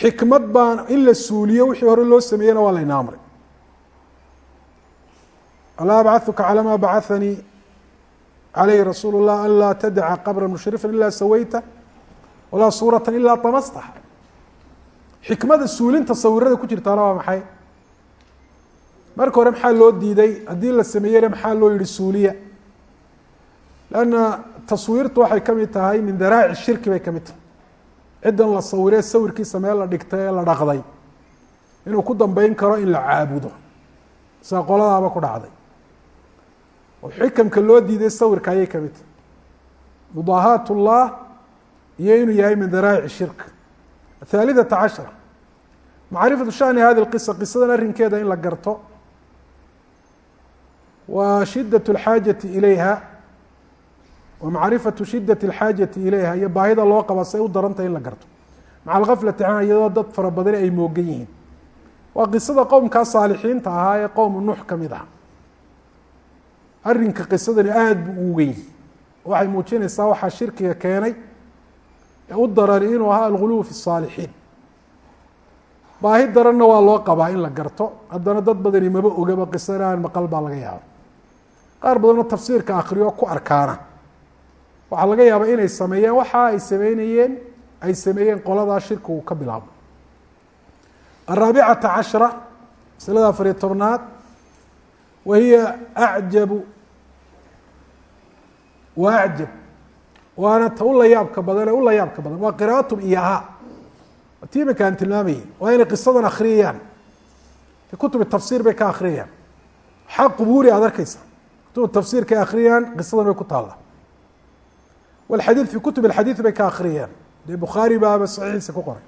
xikmad baan in la suuliyo wixii hore loo sameeyena waa layna amray alaa abcaثuka calى ma bacahanii calayhi rasuul الlah an laa tadaca qabra mushrifa ila sawayta walaa suurata ilaa damasta xikmada suulinta sawirada ku jirtaana waa maxay marka hore maxaa loo diiday haddii la sameeyena maxaa loo yihi suuliya lanna taswiirtu waxay ka mid tahay min daraaci shirki bay ka mid tahay ciddan la sawiree sawirkiisa meel la dhigtay ee la dhaqday. Inuu ku dambeyn karo in la caabudo. Sida qoladaaba ku dhacday. Oo xikamka loo diiday sawirka ayay ka mid tahay. Mudaahaat ullah iyo inuu yahay min daraa'ic shirk. Athaalithata cashara macrifatu shani hadi lqisa qisadan arrinkeeda in la garto. Wa shidat اlxaajati ilayha wa macrifatu shidat alxaajati ilayha iyo baahida loo qaba say u darantah in la garto. Maca algaflati canha iyadoo dad fara badani ay moogan yihiin. Waa qisada qowmkaa saalixiinta ahaa ee qowmu nuux ka mid ah. Arrinka qisadani aada buu uga yihi waxay muujinaysaa waxaa shirkiga keenay ee u darani inuu ahaa alguluw fi saalixiin. Baahi daranna waa loo qabaa in la garto. Haddana dad badani maba ogaba qisadana maqal baa laga yaaba qaar badanoo tafsiirka akriyo ku arkaana waxaa laga yaabaa inay sameeyeen waxa ay sameynayeen ay sameeyeen qoladaa shirki uu ka bilaabo. Araabicata cashra masalada afariyo tobnaad wa hiya acjabu wa acjab waana ta u la yaabka badan ee u la yaabka badan waa qiraatum iyo ahaa ti iminka aan tilmaamayay waa inay qisadan akriyayaan fi kutubi tafsir bay ka akriyayaan xaq qubuuri aad arkeysa kutubu tafsiirkay akriyayaan qisadan bay ku taalla walxadiid fi kutub alxadiid bay ka akriyayaan dee bukhaari baaba saxiixiisa ku qoray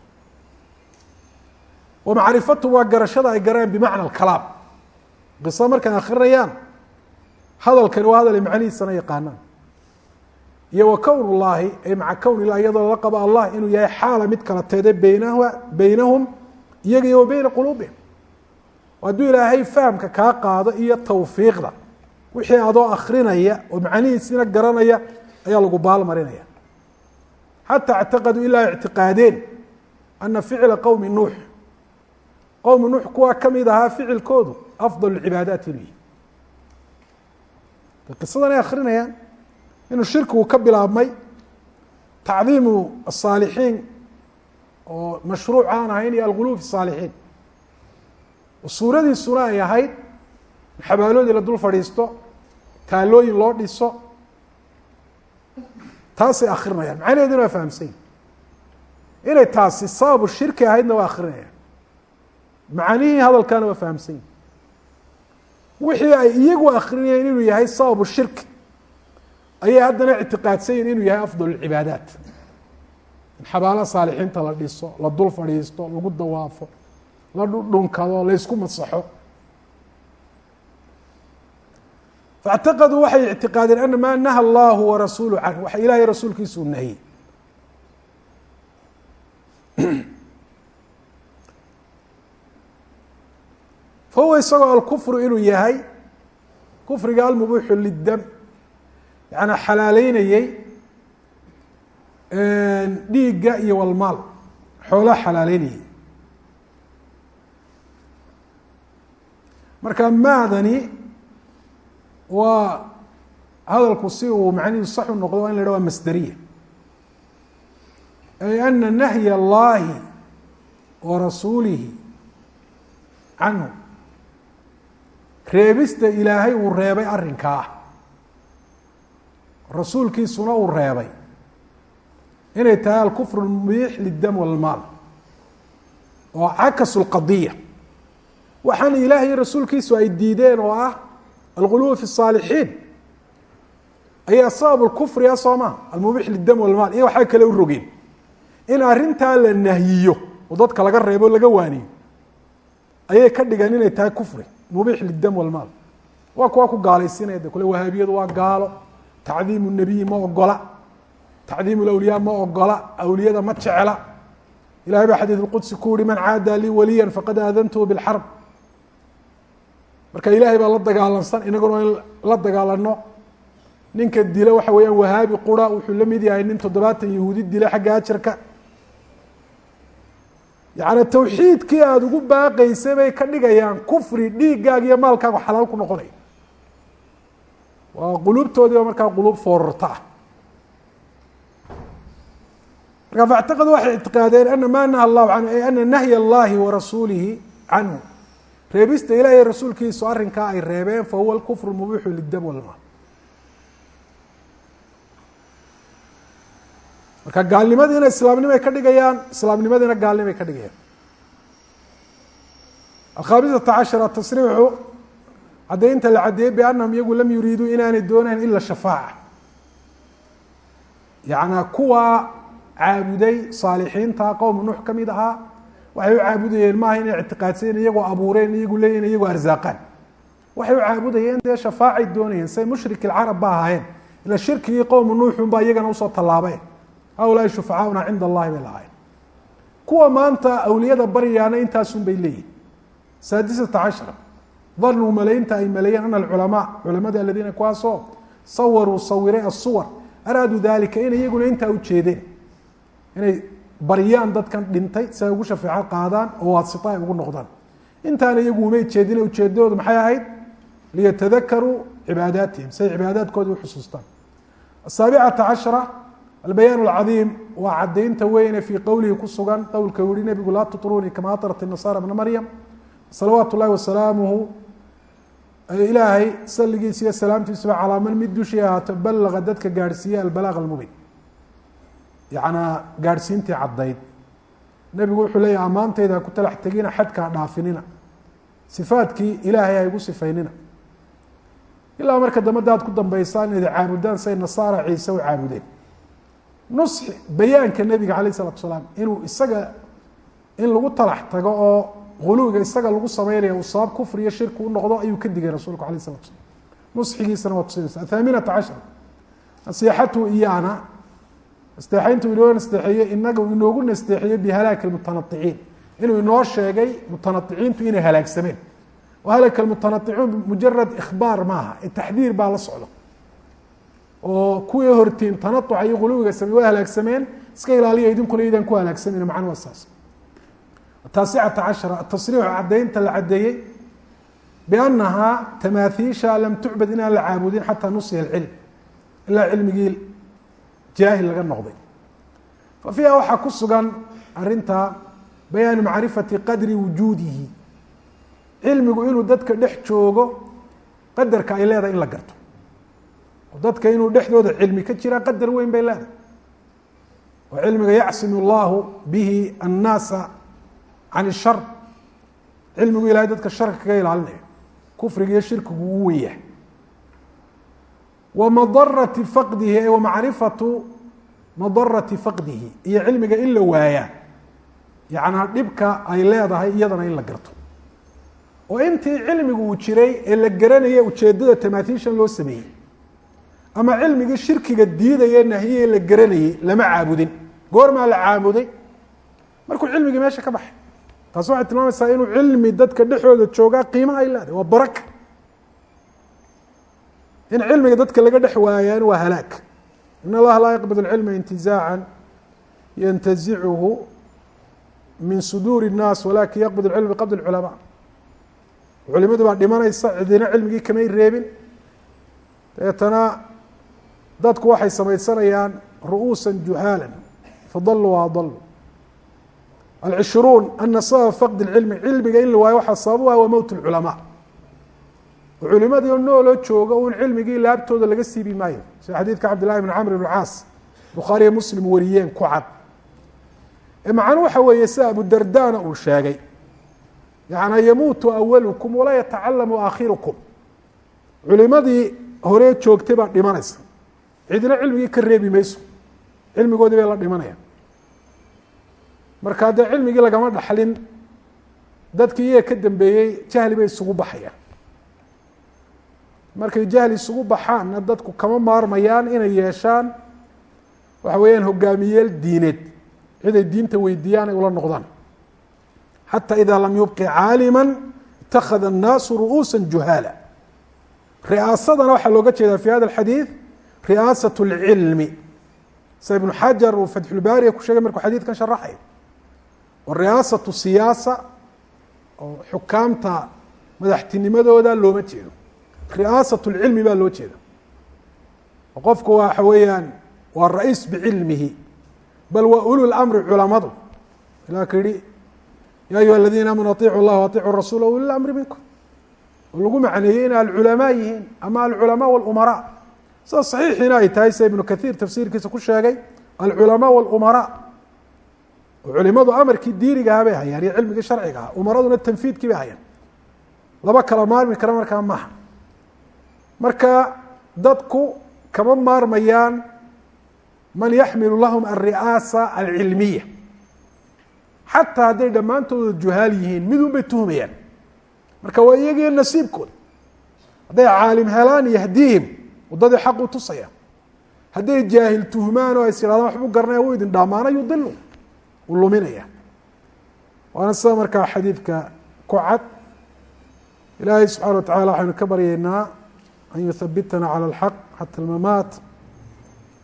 wa macrifatu waa garashada ay garaan bimacna alkalaam qisada markay akrinayaan hadalkani waa hadal ay macnihiisana yaqaanaan iyo wa kown llahi ay maca kown ilah iyadoo lala qabo allah inuu yahay xaala mid kala teede beynah beynahum iyaga iyo wa quluubihim hadduu ilaahay fahamka kaa qaado iyo tawfiiqda wixii adoo akrinaya oo macnihiisina garanaya ayaa lagu baal marinaya xataa اctaqaduu ilaa ictiqaadeen ana ficla qowmi nuux qowmi nuux kuwaa kamid ahaa ficilkoodu afdal cibaadaat inuu yihi qisadan ay akrinayaan inuu shirkigu ka bilaabmay tacdiimu الصaalixiin oo mashruuc aan ahayn iyo alguluw fi الصaalixiin suuradiisuna ay ahayd xabaaloodii la dul fadhiisto taalooyin loo dhiso taasay akrinayaan macnaheeduna waa fahamsanyi inay taasi sababu shirki ahaydna waa akrinayaan macnihii hadalkaana waa fahamsanyi wixii ay iyagu akrinayeen inuu yahay sababu shirki ayay haddana ictiqaadsan yihiin inuu yahay afdal اcibaadaat in xabaala saalixiinta la dhiso la dul fadhiisto lagu dawaafo la dhudhunkado laysku masaxo faاctaqaduu waxay ictiqaadeen ana maa naha allahu warasuulu canh waxa ilahay rasuulkiisu u nahiyey fahuwa isagoo alkufru inuu yahay kufriga almubuuxu lidam yaana xalaaleynayey dhiigga iyo walmaal xoolaa xalaaleynayey marka maadani waa hadalku si uu macnihiisu sax u noqdo waa in la hah waa masderiya ay ana nahya اllahi wa rasuulihi canhu. Reebista ilaahay uu reebay arrinkaa. Rasuulkiisuna uu reebay. Inay tahay alkufr mubiix lidam walmaal oo cakasu lqadiya waxaana ilaah iyo rasuulkiisu ay diideen oo ah alguluw fi الصaalixiin ayaa sabab اkufri a soo ma almubiix lidam walmaal iyo waxaa kale u rogeen in arrintaa la nahyiyo oo dadka laga reebo laga waaniyo ayay ka dhigeen inay tahay kufri mubiix lidam walmaal waa kuwa ku gaalaysinaya de kule wahaabiyadu waa gaalo tacdiimu nebiyi ma ogola tacdiim lawliyaa ma ogola awliyada ma jecla ilahay baa xadiid اlqudsi ku yihi man caada lii waliya faqad aadantuhu biاlxarb marka ilahay baa la dagaalansan inaguna in la dagaalano ninka dila waxa weeyaan wahaabi qura wuxuu la mid yahay nin toddobaatan yahuudi dila xagga ajarka yacni tawxiidkii aada ugu baaqaysay bay ka dhigayaan kufri dhiiggaaga iyo maalkaagu xalaal ku noqonaya waa quluubtoodiiba markaa quluub foorarta ah. Marka faاctaqadu waxay ictiqaadeen ana ma naha allahu canhu ay ana nahya اllahi warasuulihi canhu reebista ilaah iyo rasuulkiisu arrinkaa ay reebeen fahuwa اlkufr mubixu lidam walmaal marka gaalnimadiina islaamnimay ka dhigayaan islaamnimadiina gaalnimay ka dhigayaan. Alkhaamisata cashara tasriixu caddaynta la caddeeyey biannahum iyagu lam yuriiduu inaanay doonayn ila shafaaca. Yacnaa kuwaa caabuday saalixiinta qowma nuux ka mid ahaa waxay u caabudayeen maaha inay ictiqaadsayen iyagoo abuureen iyagu leeyihiin iyagoo arsaaqaan. Waxay u caabudayeen dee shafaacay doonayeen say mushrik ilcarab ba ahaayeen. Ila shirkigii qowma nuuxun baa iyagana u soo tallaabeen haulaai shufacaauna cinda allahi bay lahaayeen. Kuwa maanta awliyada baryaana intaasun bay leeyihiin saadisata cashra danuu malaynta ay maleeyeen ana alculamaa culamada aladiina kuwaasoo sawaruu sawiray asuwar araaduu dalika inay iyaguna intaa ujeedeen inay baryaan dadkan dhintay si ay ugu shafeeco qaadaan oo waasita ay ugu noqdaan. Intaana iyagu umay jeedine ujeedadoodu maxay ahayd? Liyatadakaruu cibaadaatihim si ay cibaadaadkoodii uxusuustaan asaabicata cashara albayaan alcadiim waa caddaynta weyne fii qowlihi ku sugan qowlka yihi nebigu laa tutruunii kamaa atrat inasaara bna maryam. Salawaatu llahi wasalaamuhu ilaahay salligiisa iyo salaamtiisuba calaa man mid dushii ahaato ballaqa dadka gaadhsiiye albalaaq almubiin yacnaa gaadhsiintii caddayd. Nebigu wuxuu leeyahy ammaantayda ku talax tegina xadkaa dhaafinina. Sifaadkii ilaahay ha igu sifaynina. Ilaa marka dambe daad ku dambeysaan inaad caabudaan say nasaara ciise u caabudeen. Nusxi bayaanka nebiga calayh isalatu salaam inuu isaga in lagu talax tago oo guluwiga isaga lagu sameynaya uu sabab kufri iyo shirki u noqdo ayuu ka digay rasuulku alayh salatu slam nusxigiisana waa tusinaysa athaaminata cashar nasiixatu iyaana nasteexayntu inoo nasteexeeye inaga inoogu nasteexiyey bihalaaki lmutanaiiciin inuu inoo sheegay mutanaiiciintu inay halaagsameen halaka lmutanaicuun mujarad ikhbaar maaha taxdiir baa la socdo oo kuwii hortiin tanauca iyo guluwiga samey waa halaagsameen iska ilaaliya idinkuna idaan ku halaagsamin macnu waa saas taasicata cashara atasriixu caddaynta la caddeeyey biannahaa tamaathiisha lam tucbad inaan la caabudin xataa nusiya alcilm ilaa cilmigii jaahil laga noqday. Fa waxaa ku sugan arintaa bayaanu macrifati qadri wujuudihi. Cilmigu inuu dadka dhex joogo qadarka ay leedahay in la garto. Dadka inuu dhexdooda cilmi ka jiraa qadar weyn bay leedahay. Oo cilmiga yacsimu allahu bihi annaasa can ishar cilmigu ilahay dadka sharka kaga ilaalinayo kufriga iyo shirkigu wen yahay wa madarati faqdihi wa macrifatu madarati faqdihi. Iyo cilmiga in la waayaa. Yacnaa dhibka ay leedahay iyadana in la garto. Oo intii cilmigu uu jiray ee la garanaya ujeedada tamaatiishan loo sameeyey ama cilmigii shirkiga diidaya nahiye la garanayey lama caabudin. Goormaa la caabuday? Markuu cilmigii meesha ka baxay. Taas waxay tilmaamaysaa inuu cilmi dadka dhexooda joogaa qiimo ay leedahay. Waa baraka in cilmiga dadka laga dhex waayaan waa halaag in allaha laa yaqbid اlcilma intizaaca yantazichu min suduuri الnaas walakin yaqbid اlcilm biqabd اlculamaa culimadu baa dhimanaysa cidina cilmigii kamay reebin dabeetana dadku waxay samaysanayaan ru'uusa juhaala fadaluu waadaluu alcishruun ana sababa faqd اlcilmi cilmiga in la waayo waxaa sabab u ah waa mowt اlculamaa oo culimadii nooloo jooga un cilmigii laabtooda laga siibi maayo. Sida xadiidka cabd llahi bn camr bn caas bukhaariyo muslim wariyeen ku cad. Ee macnu waxa weeye sida abudardana uu sheegay. Yana yamuutu awalukum walaa yatacalamu aakhirukum culimadii horee joogtay baa dhimanaysa. Cidina cilmigii ka reebi mayso. Cilmigoodii bay la dhimanayaan. Marka dee cilmigii lagama dhaxlin dadkii iyaga ka dambeeyey jahli bay isugu baxayaan markay jahli isugu baxaanna dadku kama maarmayaan inay yeeshaan waxa weeyaan hogaamiyeel diineed ciday diinta weydiiyaan ay ula noqdaan xata ida lam yubqi caalima itakada الnaasu ru'uusa juhaala ri'aasadana waxaa looga jeedaa fi hada اxadiid ri'aasaة اlcilmi sida ibnu xajar uu fatxulbaariga ku sheegay markuu xadiidkan sharaxay oo ri'aasaةu siyaasa oo xukaamta madaxtinimadooda looma jeedo ri'aasaة اlcilmi baa loo jeeda oo qofku waxa weeyaan waa ra-iis bicilmihi bal waa ulu lamri culamadu ilaa ka yihi ya ayuha aladiina aamanu aiicu اllah aiicu rasuula uli lamri minkum oo lagu macneeyey inay alculamaa yihiin ama alculamaa wاlumaraa sida saxiixiina ay tahay sida ibnu kaiir tafsiirkiisa ku sheegay alculamaa wاlumaraa oo culimadu amarkii diinigaha bay hayaan iyo cilmigii sharciga aha umaraduna tanfiidkii bay hayaan laba kala maarmi kara markaa maha marka dadku kama maarmayaan man yaxmilu lahum alri'aasa alcilmiya xataa hadday dhammaantooda juhaal yihiin midun bay tuhmayaan. Marka waa iyagiyo nasiibkooda hadday caalim helaan yahdiihim waddadii xaq u tusaya hadday jaahil tuhmaan oo is yidhahdaan waxbu garanaya u idin dhamaana yudilu u luminaya waana sida markaa xadiidka ku cad. Ilaahay subxana wa tacala waxaynu ka baryaynaa an yuhabitana calى اlxaq xata almamaat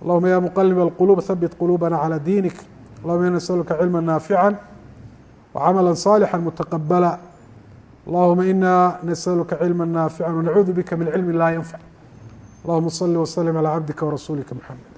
allahuma ya muqalib اlqulub habit qulubana calى diinik allahuma ina nasaluka cilma naafica wcamala صaalixا mutaqabala allahuma ina nasaluka cilma naafica wanacuudu bika min cilmi laa yanfac allahuma صli wslm calى cabdika wrasulika mxamed